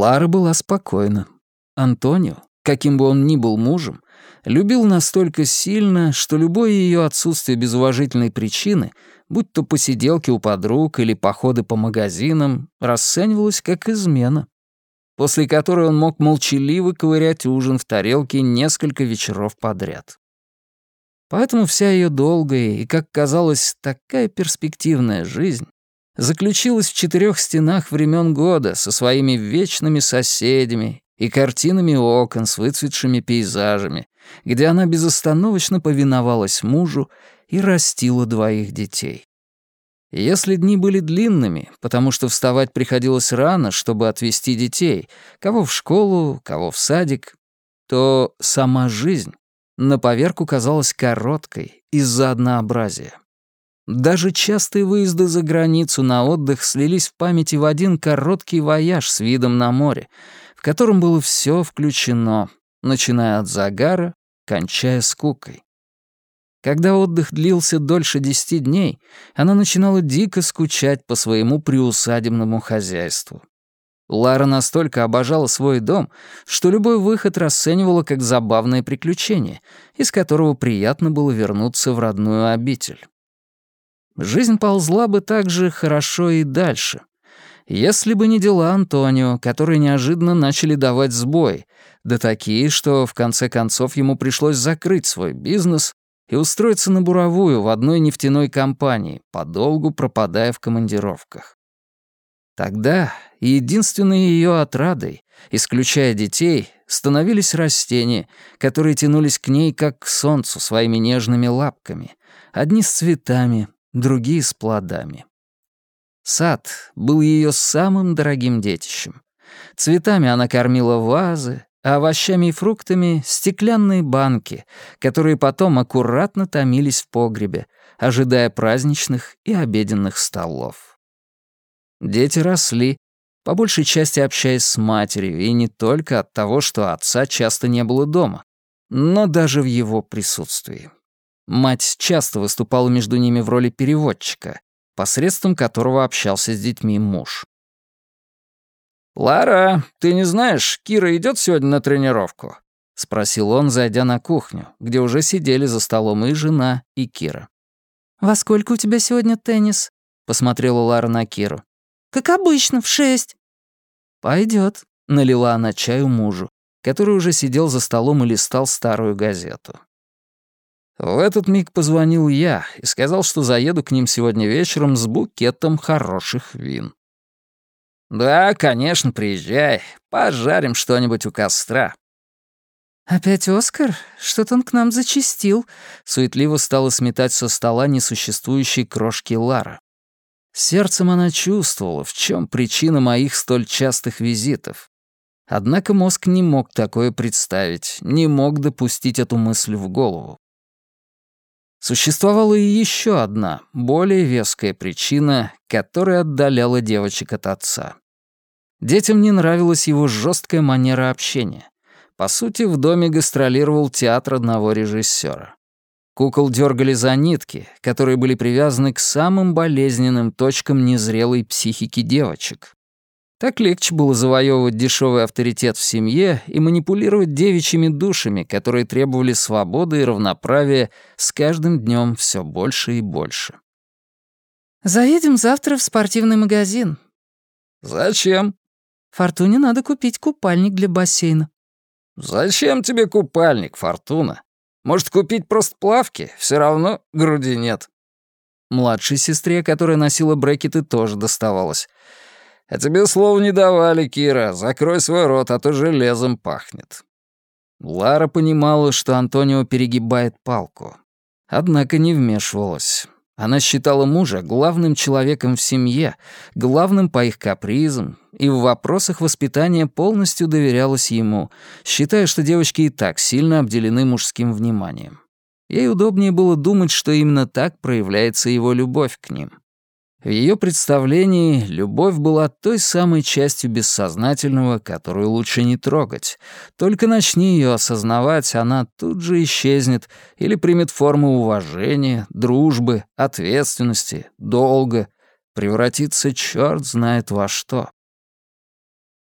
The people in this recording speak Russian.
Лара была спокойна. Антонио, каким бы он ни был мужем, любил настолько сильно, что любое ее отсутствие без уважительной причины, будь то посиделки у подруг или походы по магазинам, расценивалось как измена, после которой он мог молчаливо ковырять ужин в тарелке несколько вечеров подряд. Поэтому вся ее долгая и, как казалось, такая перспективная жизнь заключилась в четырех стенах времен года со своими вечными соседями и картинами окон с выцветшими пейзажами, где она безостановочно повиновалась мужу и растила двоих детей. если дни были длинными, потому что вставать приходилось рано, чтобы отвезти детей, кого в школу, кого в садик, то сама жизнь на поверку казалась короткой из-за однообразия. Даже частые выезды за границу на отдых слились в памяти в один короткий вояж с видом на море, в котором было все включено, начиная от загара, кончая скукой. Когда отдых длился дольше десяти дней, она начинала дико скучать по своему приусадебному хозяйству. Лара настолько обожала свой дом, что любой выход расценивала как забавное приключение, из которого приятно было вернуться в родную обитель. Жизнь ползла бы так же хорошо и дальше, если бы не дела Антонио, которые неожиданно начали давать сбой, да такие, что в конце концов ему пришлось закрыть свой бизнес и устроиться на буровую в одной нефтяной компании, подолгу пропадая в командировках. Тогда единственной ее отрадой, исключая детей, становились растения, которые тянулись к ней как к солнцу своими нежными лапками, одни с цветами, другие с плодами. Сад был ее самым дорогим детищем. Цветами она кормила вазы, а овощами и фруктами — стеклянные банки, которые потом аккуратно томились в погребе, ожидая праздничных и обеденных столов. Дети росли, по большей части общаясь с матерью, и не только от того, что отца часто не было дома, но даже в его присутствии. Мать часто выступала между ними в роли переводчика, посредством которого общался с детьми муж. «Лара, ты не знаешь, Кира идет сегодня на тренировку?» — спросил он, зайдя на кухню, где уже сидели за столом и жена, и Кира. «Во сколько у тебя сегодня теннис?» — посмотрела Лара на Киру. «Как обычно, в шесть». «Пойдет», — налила она чаю мужу, который уже сидел за столом и листал старую газету. В этот миг позвонил я и сказал, что заеду к ним сегодня вечером с букетом хороших вин. «Да, конечно, приезжай. Пожарим что-нибудь у костра». «Опять Оскар? Что-то он к нам зачистил», — суетливо стала сметать со стола несуществующие крошки Лара. Сердцем она чувствовала, в чем причина моих столь частых визитов. Однако мозг не мог такое представить, не мог допустить эту мысль в голову. Существовала и еще одна, более веская причина, которая отдаляла девочек от отца. Детям не нравилась его жесткая манера общения. По сути, в доме гастролировал театр одного режиссера. Кукол дергали за нитки, которые были привязаны к самым болезненным точкам незрелой психики девочек. Так легче было завоевывать дешевый авторитет в семье и манипулировать девичьими душами, которые требовали свободы и равноправия с каждым днем все больше и больше. «Заедем завтра в спортивный магазин». «Зачем?» «Фортуне надо купить купальник для бассейна». «Зачем тебе купальник, Фортуна? Может, купить просто плавки? Все равно груди нет». Младшей сестре, которая носила брекеты, тоже доставалось. «А тебе слова не давали, Кира. Закрой свой рот, а то железом пахнет». Лара понимала, что Антонио перегибает палку. Однако не вмешивалась. Она считала мужа главным человеком в семье, главным по их капризам, и в вопросах воспитания полностью доверялась ему, считая, что девочки и так сильно обделены мужским вниманием. Ей удобнее было думать, что именно так проявляется его любовь к ним. В ее представлении любовь была той самой частью бессознательного, которую лучше не трогать. Только начни ее осознавать, она тут же исчезнет или примет форму уважения, дружбы, ответственности, долга, превратится черт знает во что.